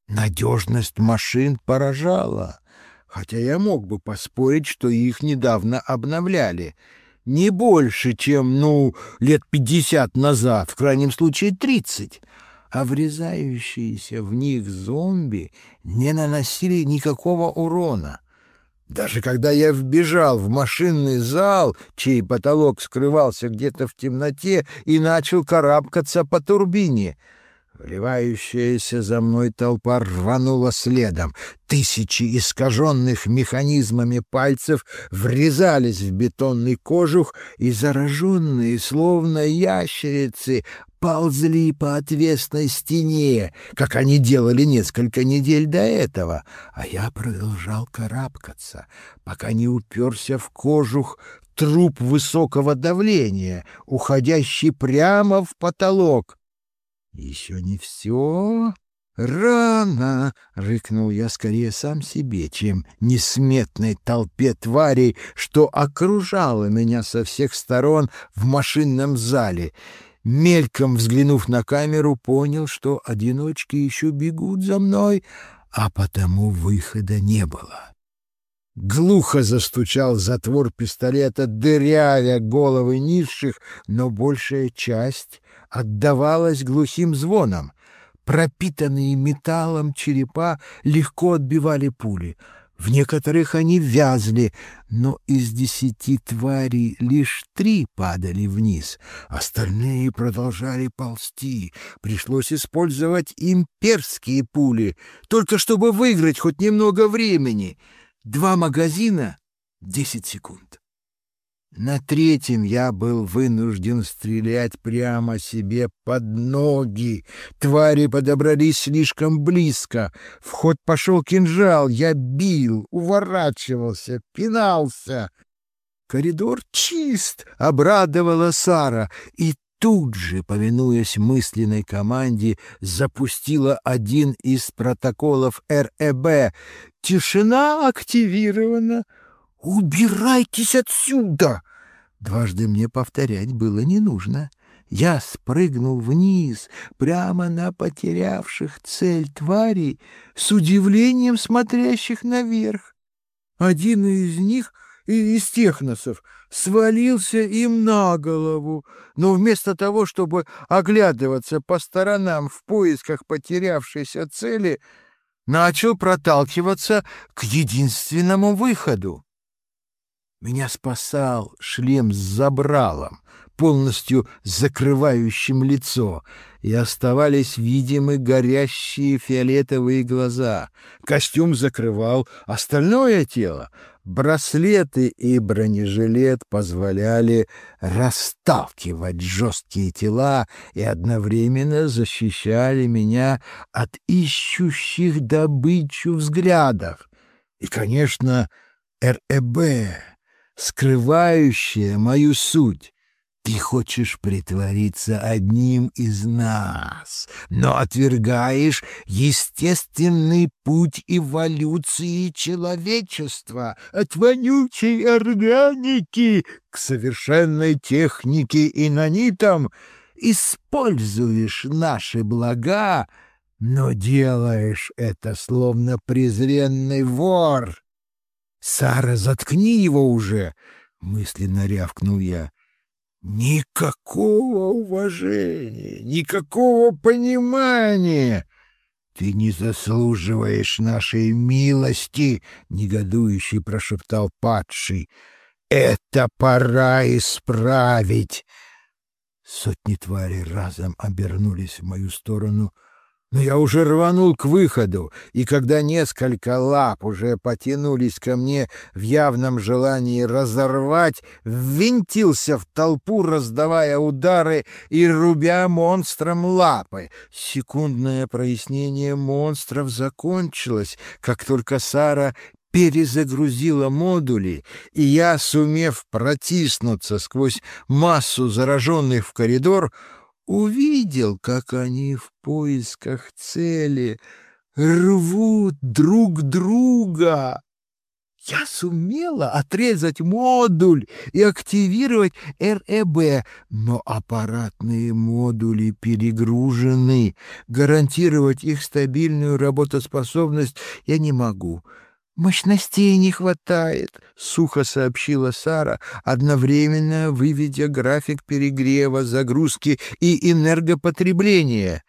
Надежность машин поражала, хотя я мог бы поспорить, что их недавно обновляли. Не больше, чем, ну, лет пятьдесят назад, в крайнем случае тридцать а врезающиеся в них зомби не наносили никакого урона. Даже когда я вбежал в машинный зал, чей потолок скрывался где-то в темноте, и начал карабкаться по турбине, вливающаяся за мной толпа рванула следом. Тысячи искаженных механизмами пальцев врезались в бетонный кожух, и зараженные, словно ящерицы, ползли по отвесной стене, как они делали несколько недель до этого, а я продолжал карабкаться, пока не уперся в кожух труп высокого давления, уходящий прямо в потолок. «Еще не все?» «Рано!» — рыкнул я скорее сам себе, чем несметной толпе тварей, что окружало меня со всех сторон в машинном зале — мельком взглянув на камеру, понял, что одиночки еще бегут за мной, а потому выхода не было. Глухо застучал затвор пистолета, дырявя головы низших, но большая часть отдавалась глухим звоном. Пропитанные металлом черепа легко отбивали пули — в некоторых они вязли, но из десяти тварей лишь три падали вниз. Остальные продолжали ползти. Пришлось использовать имперские пули, только чтобы выиграть хоть немного времени. Два магазина — десять секунд. На третьем я был вынужден стрелять прямо себе под ноги. Твари подобрались слишком близко. В ход пошел кинжал. Я бил, уворачивался, пинался. Коридор чист, — обрадовала Сара. И тут же, повинуясь мысленной команде, запустила один из протоколов РЭБ. «Тишина активирована!» «Убирайтесь отсюда!» Дважды мне повторять было не нужно. Я спрыгнул вниз, прямо на потерявших цель тварей, с удивлением смотрящих наверх. Один из них, из техносов, свалился им на голову, но вместо того, чтобы оглядываться по сторонам в поисках потерявшейся цели, начал проталкиваться к единственному выходу. Меня спасал шлем с забралом, полностью закрывающим лицо, и оставались видимы горящие фиолетовые глаза. Костюм закрывал остальное тело. Браслеты и бронежилет позволяли расталкивать жесткие тела и одновременно защищали меня от ищущих добычу взглядов. И, конечно, РЭБ скрывающее мою суть. Ты хочешь притвориться одним из нас, но отвергаешь естественный путь эволюции человечества от вонючей органики к совершенной технике и нанитам, используешь наши блага, но делаешь это словно презренный вор. «Сара, заткни его уже!» — мысленно рявкнул я. «Никакого уважения, никакого понимания!» «Ты не заслуживаешь нашей милости!» — негодующий прошептал падший. «Это пора исправить!» Сотни тварей разом обернулись в мою сторону — Но я уже рванул к выходу, и когда несколько лап уже потянулись ко мне в явном желании разорвать, ввинтился в толпу, раздавая удары и рубя монстром лапы. Секундное прояснение монстров закончилось, как только Сара перезагрузила модули, и я, сумев протиснуться сквозь массу зараженных в коридор, увидел, как они в поисках цели рвут друг друга. Я сумела отрезать модуль и активировать РЭБ, но аппаратные модули перегружены. Гарантировать их стабильную работоспособность я не могу. «Мощностей не хватает», — сухо сообщила Сара, одновременно выведя график перегрева, загрузки и энергопотребления.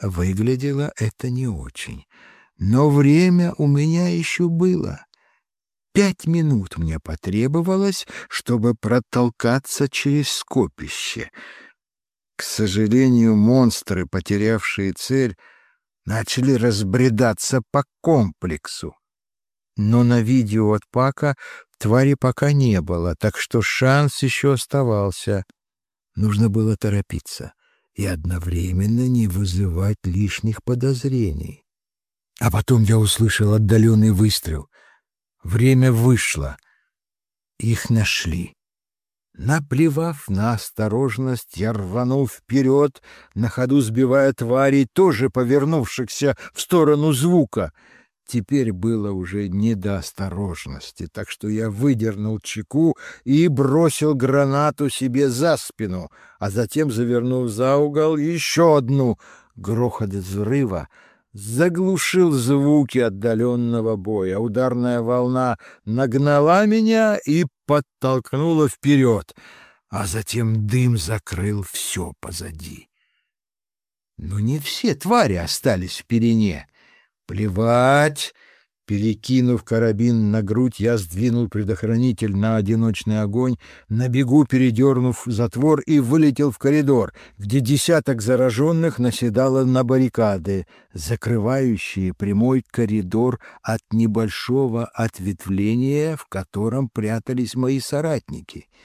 Выглядело это не очень, но время у меня еще было. Пять минут мне потребовалось, чтобы протолкаться через скопище. К сожалению, монстры, потерявшие цель, начали разбредаться по комплексу. Но на видео от Пака твари пока не было, так что шанс еще оставался. Нужно было торопиться и одновременно не вызывать лишних подозрений. А потом я услышал отдаленный выстрел. Время вышло. Их нашли. Наплевав на осторожность, я рванул вперед, на ходу сбивая тварей, тоже повернувшихся в сторону звука — Теперь было уже не до осторожности, так что я выдернул чеку и бросил гранату себе за спину, а затем, завернув за угол, еще одну. Грохот взрыва заглушил звуки отдаленного боя. Ударная волна нагнала меня и подтолкнула вперед, а затем дым закрыл все позади. Но не все твари остались в перене. Плевать! Перекинув карабин на грудь, я сдвинул предохранитель на одиночный огонь, на бегу передернув затвор и вылетел в коридор, где десяток зараженных наседало на баррикады, закрывающие прямой коридор от небольшого ответвления, в котором прятались мои соратники —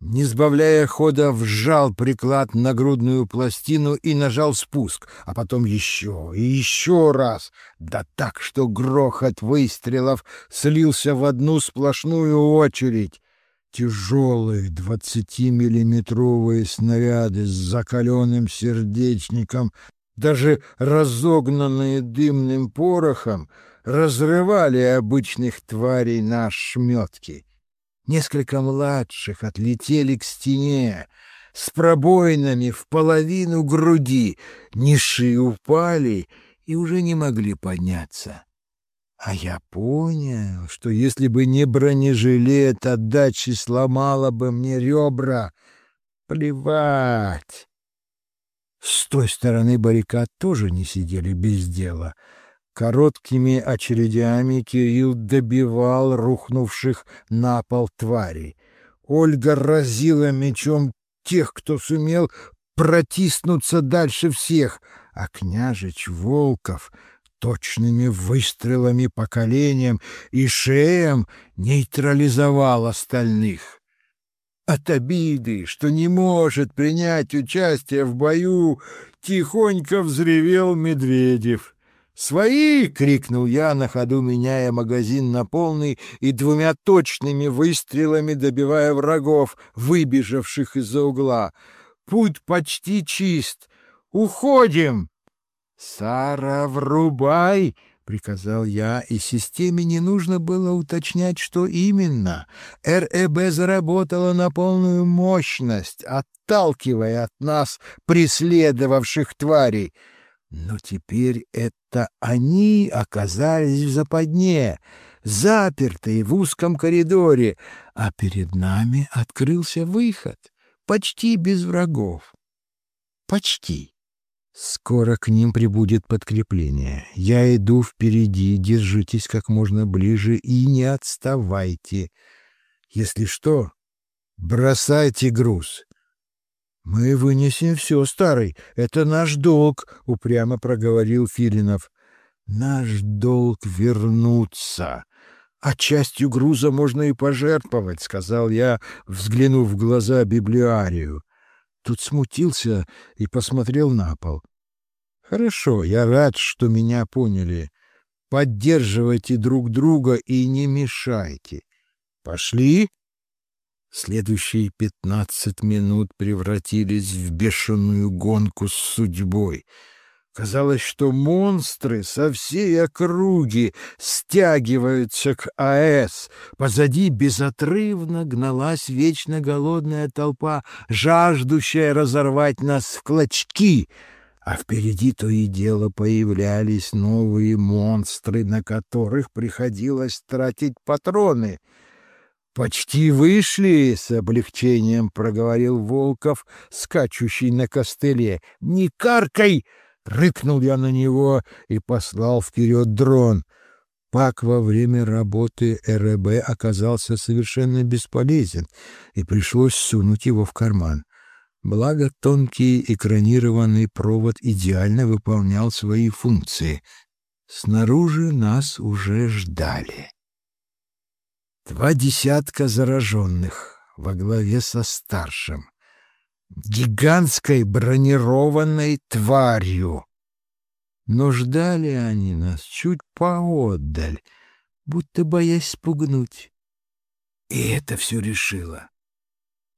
не сбавляя хода, вжал приклад на грудную пластину и нажал спуск, а потом еще и еще раз, да так, что грохот выстрелов слился в одну сплошную очередь. Тяжелые двадцатимиллиметровые снаряды с закаленным сердечником, даже разогнанные дымным порохом, разрывали обычных тварей на шметки. Несколько младших отлетели к стене с пробоинами в половину груди, ниши упали и уже не могли подняться. А я понял, что если бы не бронежилет, отдачи сломала бы мне ребра. Плевать. С той стороны баррикад тоже не сидели без дела — Короткими очередями Кирилл добивал рухнувших на пол тварей. Ольга разила мечом тех, кто сумел протиснуться дальше всех, а княжич Волков точными выстрелами по коленям и шеям нейтрализовал остальных. От обиды, что не может принять участие в бою, тихонько взревел Медведев — «Свои!» — крикнул я, на ходу меняя магазин на полный и двумя точными выстрелами добивая врагов, выбежавших из-за угла. «Путь почти чист! Уходим!» «Сара, врубай!» — приказал я, и системе не нужно было уточнять, что именно. РЭБ заработала на полную мощность, отталкивая от нас преследовавших тварей — но теперь это они оказались в западне, запертые в узком коридоре, а перед нами открылся выход, почти без врагов. Почти. Скоро к ним прибудет подкрепление. Я иду впереди, держитесь как можно ближе и не отставайте. Если что, бросайте груз. «Мы вынесем все, старый, это наш долг», — упрямо проговорил Филинов. «Наш долг вернуться, а частью груза можно и пожертвовать», — сказал я, взглянув в глаза библиарию. Тут смутился и посмотрел на пол. «Хорошо, я рад, что меня поняли. Поддерживайте друг друга и не мешайте. Пошли?» Следующие пятнадцать минут превратились в бешеную гонку с судьбой. Казалось, что монстры со всей округи стягиваются к АЭС. Позади безотрывно гналась вечно голодная толпа, жаждущая разорвать нас в клочки. А впереди то и дело появлялись новые монстры, на которых приходилось тратить патроны — «Почти вышли!» — с облегчением проговорил Волков, скачущий на костыле. «Не каркай!» — рыкнул я на него и послал вперед дрон. Пак во время работы РБ оказался совершенно бесполезен, и пришлось сунуть его в карман. Благо тонкий экранированный провод идеально выполнял свои функции. Снаружи нас уже ждали. Два десятка зараженных во главе со старшим. Гигантской бронированной тварью. Но ждали они нас чуть поотдаль, будто боясь спугнуть. И это все решило.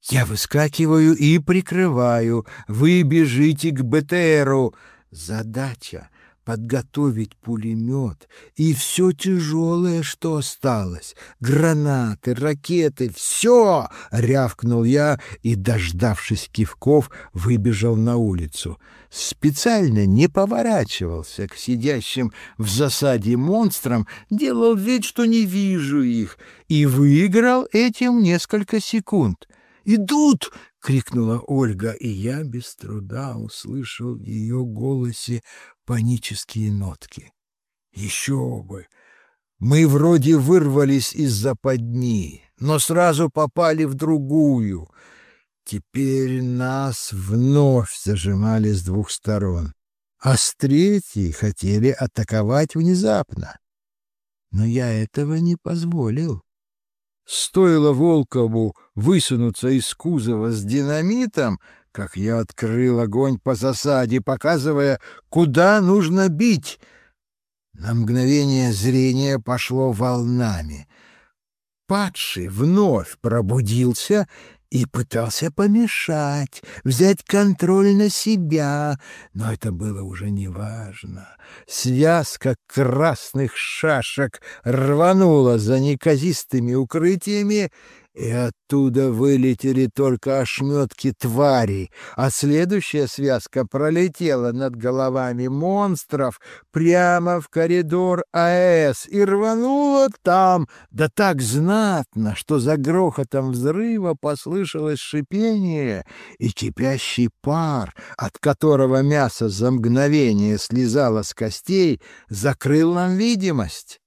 Я выскакиваю и прикрываю. Вы бежите к БТРу. Задача подготовить пулемет и все тяжелое, что осталось. Гранаты, ракеты, все! — рявкнул я и, дождавшись кивков, выбежал на улицу. Специально не поворачивался к сидящим в засаде монстрам, делал вид, что не вижу их, и выиграл этим несколько секунд. «Идут!» — крикнула Ольга, и я без труда услышал в ее голосе панические нотки. Еще бы! Мы вроде вырвались из западни, но сразу попали в другую. Теперь нас вновь зажимали с двух сторон, а с третьей хотели атаковать внезапно. Но я этого не позволил. Стоило Волкову высунуться из кузова с динамитом, как я открыл огонь по засаде, показывая, куда нужно бить. На мгновение зрение пошло волнами. Падший вновь пробудился и пытался помешать, взять контроль на себя, но это было уже неважно. Связка красных шашек рванула за неказистыми укрытиями, и оттуда вылетели только ошметки тварей, а следующая связка пролетела над головами монстров прямо в коридор АЭС и рванула там, да так знатно, что за грохотом взрыва послышалось шипение и кипящий пар, от которого мясо за мгновение слезало с костей, закрыл нам видимость.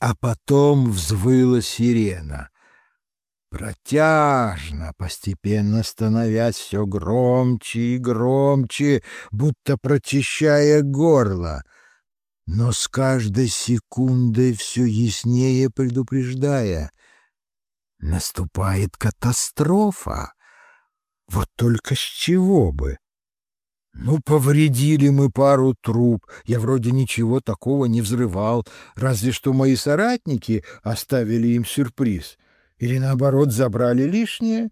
А потом взвыла сирена — протяжно, постепенно становясь все громче и громче, будто прочищая горло, но с каждой секундой все яснее предупреждая. Наступает катастрофа. Вот только с чего бы? Ну, повредили мы пару труб. Я вроде ничего такого не взрывал, разве что мои соратники оставили им сюрприз — или, наоборот, забрали лишнее?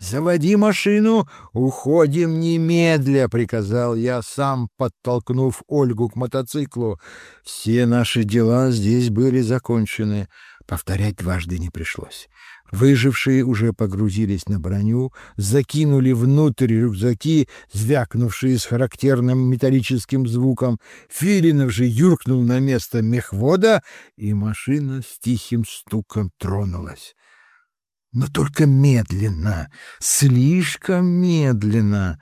«Заводи машину, уходим немедля», — приказал я, сам подтолкнув Ольгу к мотоциклу. Все наши дела здесь были закончены. Повторять дважды не пришлось. Выжившие уже погрузились на броню, закинули внутрь рюкзаки, звякнувшие с характерным металлическим звуком. Филинов же юркнул на место мехвода, и машина с тихим стуком тронулась но только медленно, слишком медленно.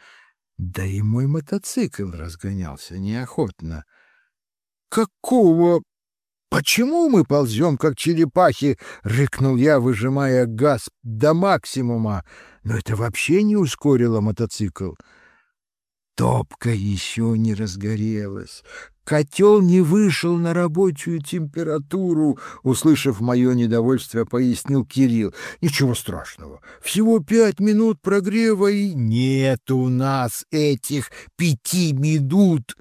Да и мой мотоцикл разгонялся неохотно. «Какого? Почему мы ползем, как черепахи?» — рыкнул я, выжимая газ до максимума. но это вообще не ускорило мотоцикл. Топка еще не разгорелась. Котел не вышел на рабочую температуру, услышав мое недовольство, пояснил Кирилл. Ничего страшного. Всего пять минут прогрева и нет у нас этих пяти минут.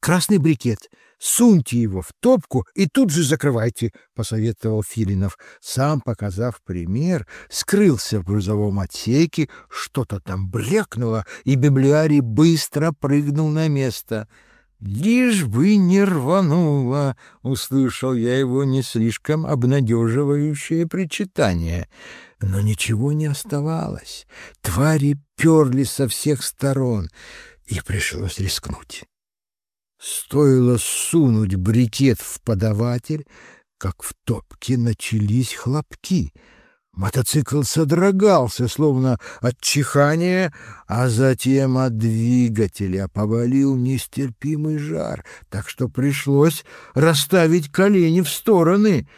Красный брикет. Суньте его в топку и тут же закрывайте, — посоветовал Филинов. Сам, показав пример, скрылся в грузовом отсеке, что-то там брекнуло, и библиарий быстро прыгнул на место — «Лишь бы не рвануло!» — услышал я его не слишком обнадеживающее причитание. Но ничего не оставалось. Твари перли со всех сторон, и пришлось рискнуть. Стоило сунуть брикет в подаватель, как в топке начались хлопки — Мотоцикл содрогался, словно от чихания, а затем от двигателя повалил нестерпимый жар, так что пришлось расставить колени в стороны.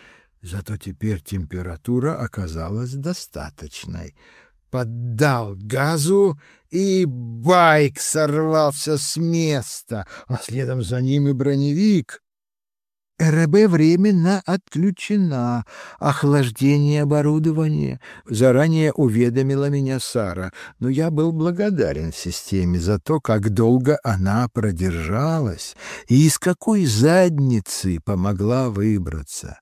Зато теперь температура оказалась достаточной. Поддал газу, и байк сорвался с места, а следом за ним и броневик. РБ временно отключена. Охлаждение оборудования. Заранее уведомила меня Сара, но я был благодарен системе за то, как долго она продержалась и из какой задницы помогла выбраться.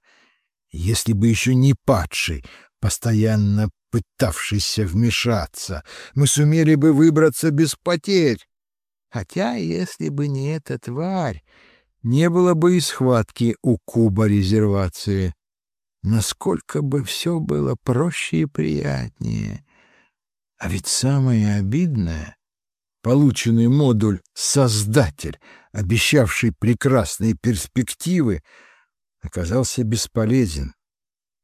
Если бы еще не падший, постоянно пытавшийся вмешаться, мы сумели бы выбраться без потерь. Хотя, если бы не эта тварь, не было бы и схватки у куба резервации. Насколько бы все было проще и приятнее. А ведь самое обидное — полученный модуль «Создатель», обещавший прекрасные перспективы, оказался бесполезен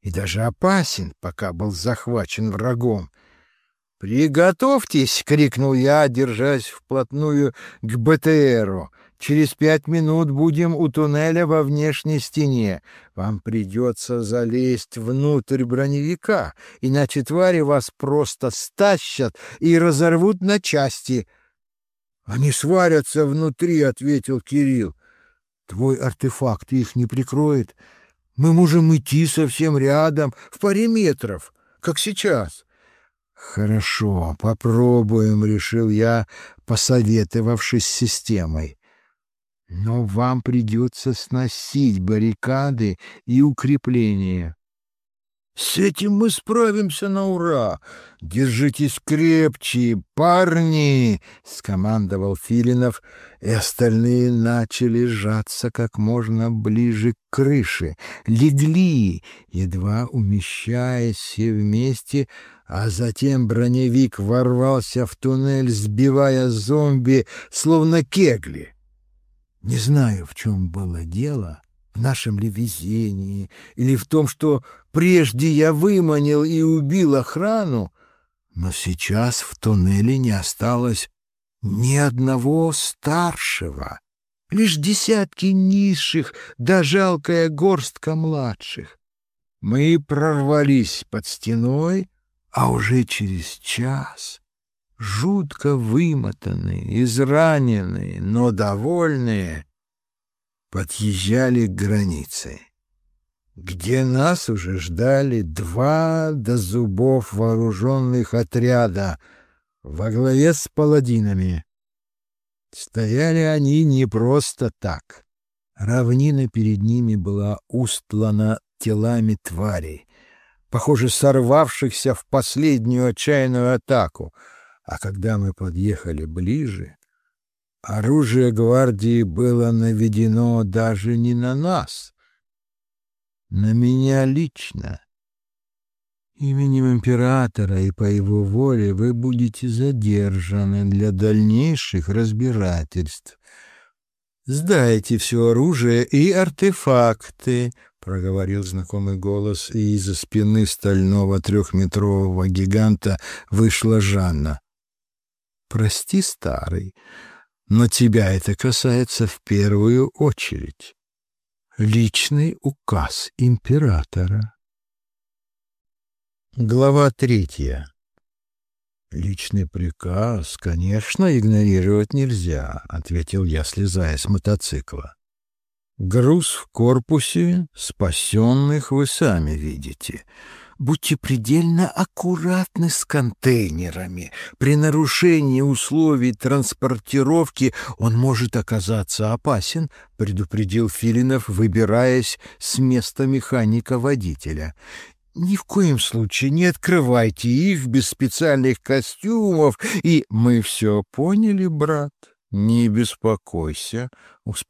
и даже опасен, пока был захвачен врагом. «Приготовьтесь!» — крикнул я, держась вплотную к БТРу — Через пять минут будем у туннеля во внешней стене. Вам придется залезть внутрь броневика, иначе твари вас просто стащат и разорвут на части. — Они сварятся внутри, — ответил Кирилл. — Твой артефакт их не прикроет. Мы можем идти совсем рядом, в паре метров, как сейчас. — Хорошо, попробуем, — решил я, посоветовавшись с системой. Но вам придется сносить баррикады и укрепления. С этим мы справимся на ура. Держитесь крепче, парни, скомандовал Филинов, и остальные начали сжаться как можно ближе к крыше, легли, едва умещаясь все вместе, а затем броневик ворвался в туннель, сбивая зомби, словно кегли. Не знаю, в чем было дело, нашем ли везении, или в том, что прежде я выманил и убил охрану, но сейчас в туннеле не осталось ни одного старшего, лишь десятки низших, да жалкая горстка младших. Мы прорвались под стеной, а уже через час жутко вымотанные, израненные, но довольные, подъезжали к границе, где нас уже ждали два до зубов вооруженных отряда во главе с паладинами. Стояли они не просто так. Равнина перед ними была устлана телами тварей, похоже, сорвавшихся в последнюю отчаянную атаку — а когда мы подъехали ближе, оружие гвардии было наведено даже не на нас, на меня лично. Именем императора и по его воле вы будете задержаны для дальнейших разбирательств. Сдайте все оружие и артефакты, — проговорил знакомый голос, и из-за спины стального трехметрового гиганта вышла Жанна. Прости, старый, но тебя это касается в первую очередь. Личный указ императора. Глава третья. «Личный приказ, конечно, игнорировать нельзя», — ответил я, слезая с мотоцикла. «Груз в корпусе, спасенных вы сами видите. Будьте предельно аккуратны с контейнерами. При нарушении условий транспортировки он может оказаться опасен», — предупредил Филинов, выбираясь с места механика-водителя. Ни в коем случае не открывайте их без специальных костюмов, и мы все поняли, брат. Не беспокойся,